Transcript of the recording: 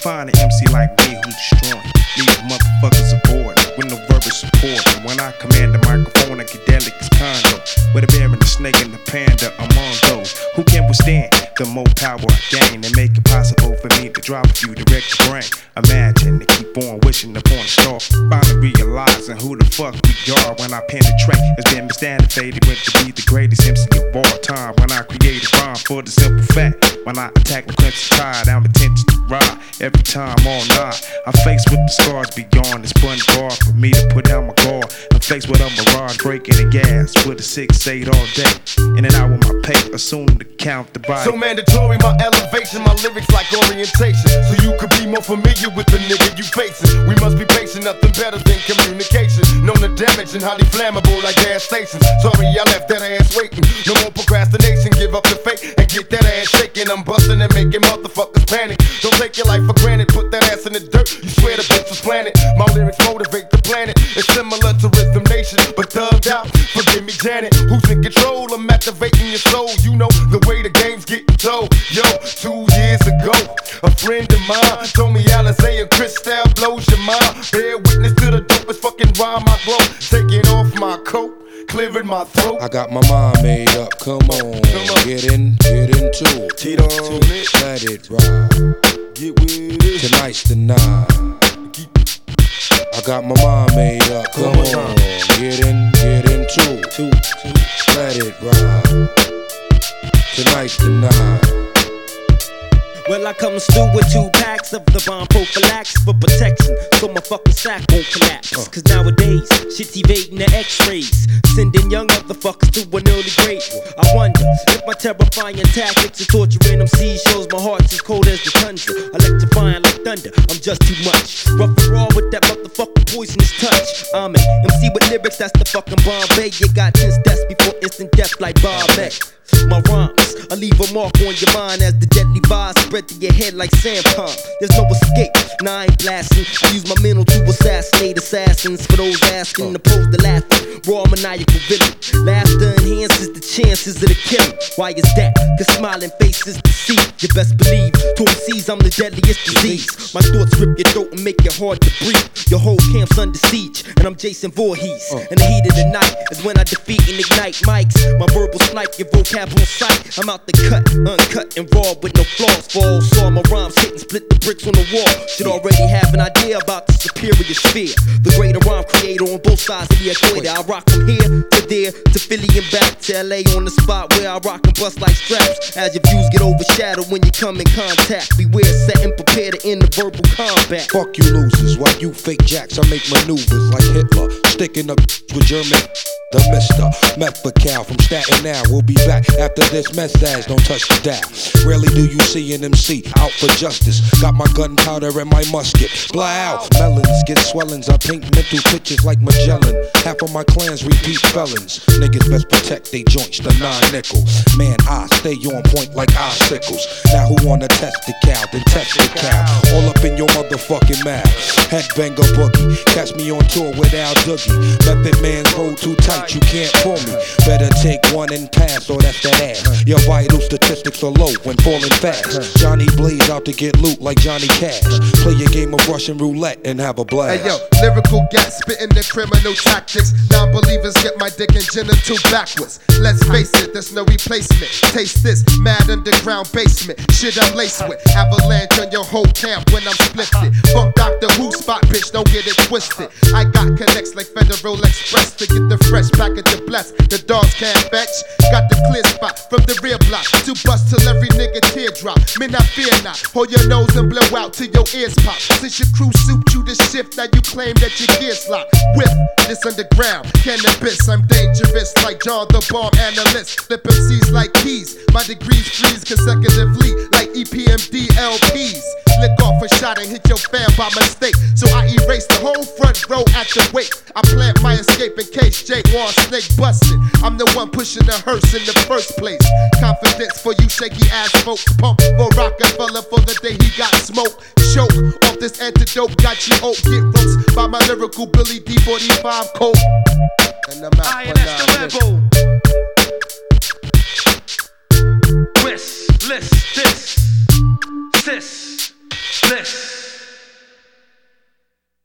find an MC like me who's destroying. These motherfuckers are with no verbal support. And. When I command the microphone, I get delicate condo. With a bear and a snake and a panda among those who can withstand the more power I gain and make it possible for me to drop few direct the brain. Imagine to keep on wishing upon a star. Finally realizing who the fuck we are when I penetrate. It's been faded went to be the greatest MC of all time. When I create a rhyme for the simple fact. When I attack the crimson tide, I'm intention to ride. Every time all night, I'm faced with the scars beyond this bun bar for me to put out my guard. I'm faced with a mirage breaking the gas with a 6-8 all day. In and out with my pay, assume to count the body. So mandatory, my elevation, my lyrics like orientation. So you could be more familiar with the nigga you facing. We must be patient, nothing better than communication. Known the damage and highly flammable like gas stations. Sorry, I left that ass waiting. No more procrastination, give up the fake and get that ass shaking. I'm busting and making motherfuckers panic. Don't take your life for granted, put that ass in the dirt. You swear the bitch was planted. My lyrics motivate the planet. It's similar to Rhythm Nation, but thugged out. Forgive me, Janet. Who's in control? I'm activating your soul. You know the way the game's a friend of mine told me Alizé and Cristal blows your mind. Bear witness to the dopest fucking rhyme I grow. Taking off my coat clearing my throat. I got my mind made up. Come on, Come on. get in, get into it. Let it ride. Get with it. Tonight's the night. I got my mind made up. Come on, get in, get into it. Let it ride. Tonight's the night. Well, I comes through with two packs of the bomb prophylaxis for protection, so my fucking sack won't collapse. Cause nowadays, shit's evading the x-rays, sending young motherfuckers to an early grave. I wonder if my terrifying tactics of torturing them seas shows my heart's as cold as the tundra. Electrifying like thunder, I'm just too much. Rough and raw with that motherfucking poisonous touch. I'm an MC with lyrics, that's the fucking Bombay. You got 10 steps before instant death like Bob X. My rhymes, I leave a mark on your mind as the deadly vibes spread to your head like sandpalm. There's no escape, nah, I ain't blasting. I use my mental to assassinate assassins. For those asking, to laughing, raw maniacal villain. Laughter enhances the chances of the killing. Why is that? Cause smiling faces deceive. You best believe, to MCs, I'm the deadliest disease. My thoughts rip your throat and make it hard to breathe. Your whole camp's under siege, and I'm Jason Voorhees. Uh. In the heat of the night is when I defeat and ignite mics. My verbal snipe, your on sight. I'm out the cut, uncut and raw with no flaws. Fall saw my rhymes hit and split the bricks on the wall. Should already have an idea about the superior sphere. The greater rhyme creator on both sides of the equator. I rock from here to there to Philly and back to LA on the spot where I rock and bust like straps. As your views get overshadowed when you come in contact. Beware, set and prepare to end the verbal combat. Fuck you losers, why you fake jacks, I make maneuvers like Hitler, sticking up with German. The Mister Methacal from Staten Now. We'll be back after this message. Don't touch the dial. Rarely do you see an MC out for justice. Got my gunpowder and my musket. Fly out. Melons get swellings. I paint mental pictures like Magellan. Half of my clans repeat felons. Niggas best protect they joints. The nine nickel. Man, I stay on point like icicles. Now who wanna test the cow? Then test the cow. All up in your motherfucking mouth. Headbanger boogie. Catch me on tour with Al Doogie. Method man's hold too tight you can't pull me. Better take one and pass, or that's that ass. Your vital statistics are low when falling fast. Johnny Blaze out to get loot like Johnny Cash. Play a game of Russian roulette and have a blast. Hey yo, lyrical gas spitting the criminal tactics. Non believers get my dick and genital backwards. Let's face it, there's no replacement. Taste this mad underground basement. Shit I'm laced with. Avalanche on your whole camp when I'm splifted. Fuck Doctor Who spot, bitch, don't get it twisted. I got connects like Federal Express to get the fresh package of bless. The dogs can't fetch. Got the clear spot from the rear block to bust till every nigga teardrop. Men, I fear not. Hold your nose and blow out till your ears pop. Since your crew suit you to shift, now you claim that your gears lock. With this underground cannabis, I'm dangerous like John the Bomb analyst. Flip MCs like keys. My degrees freeze consecutively like EPMD LPs. Lick off a shot and hit your fan by mistake. So I erase the whole front row at the wake. I plant my escape in case Jake snake busting. I'm the one pushing the hearse in the first place. Confidence for you shaky ass folks. Pump for Rockefeller for the day he got smoked. Choke off this antidote. Got you oak. Get roast by my lyrical Billy D45 coat. And I'm out for nine.